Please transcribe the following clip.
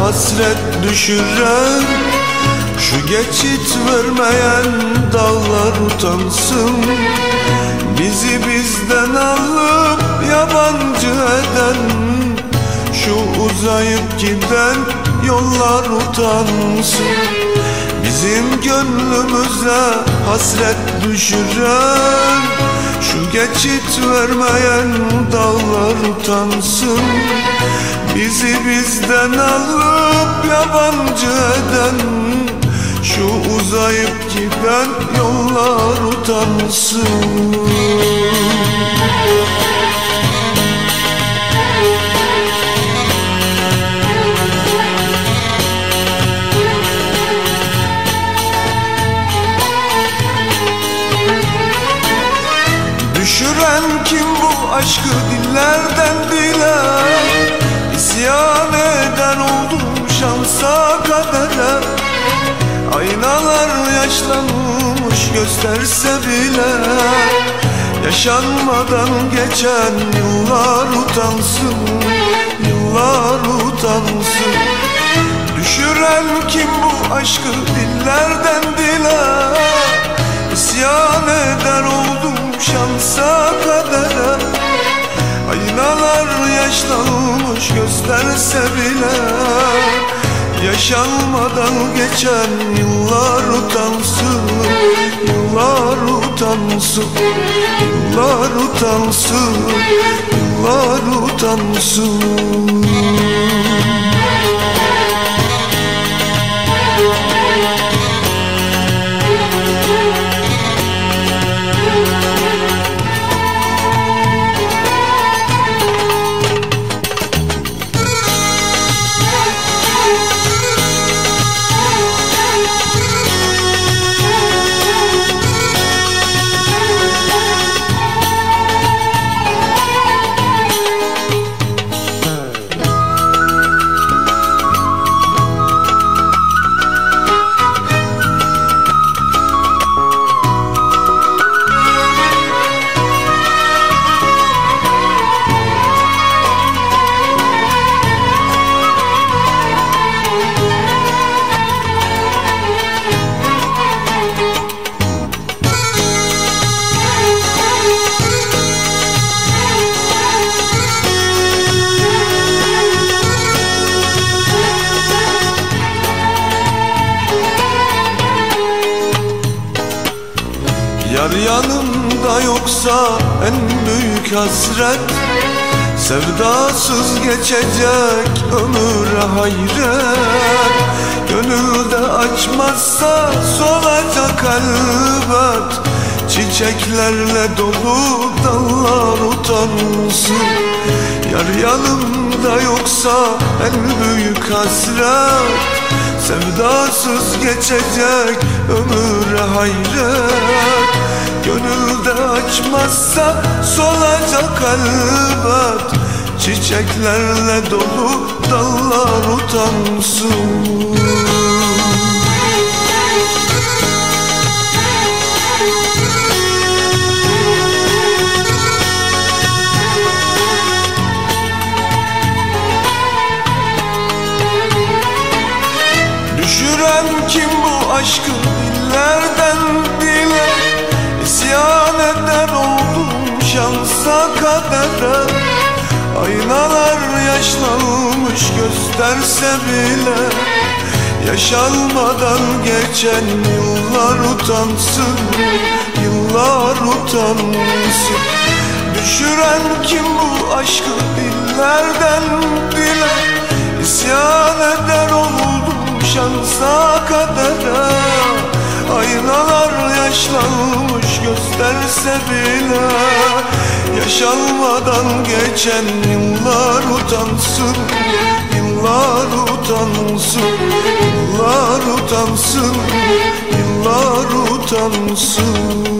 hasret düşüren Şu geçit vermeyen dağlar utansın. Bizi bizden alıp yabancı eden Şu uzayıp giden yollar utansın. Bizim gönlümüze hasret düşüren Şu geçit vermeyen dağlar utansın. Bizi bizden alıp yabancı eden Şu uzayıp giden yollar utansın Düşüren kim bu aşkı dillerden dile İsyan eden oldum şansa kadere. Aynalar yaşlanmış gösterse bile. Yaşanmadan geçen yıllar utansın Yıllar utansın. Düşüren kim bu aşkı dillerden dile İsyan eder oldum şansa kadere. Aynalar yaşlanmış gösterse bile. Yaşanmadan geçen yıllar utansın Yıllar utansın Yıllar utansın Yıllar utansın Yar yanımda yoksa en büyük hasret Sevdasız geçecek ömür hayret. Gönülde açmazsa solacak elbet Çiçeklerle dolu dallar utansın. Yar yanımda yoksa en büyük hasret. Sevdasız geçecek ömür hayret. Gönülde açmazsa solacak elbet. Çiçeklerle dolu dallar utansın kadere. Aynalar yaşlanmış gösterse bile Yaşanmadan geçen yıllar utansın Yıllar utansın. Düşüren kim bu aşkı dillerden dile İsyan eder oldum şansa kadere Aynalar yaşlanmış gösterse bile Yaşanmadan geçen yıllar utansın Yıllar utansın Yıllar utansın Yıllar utansın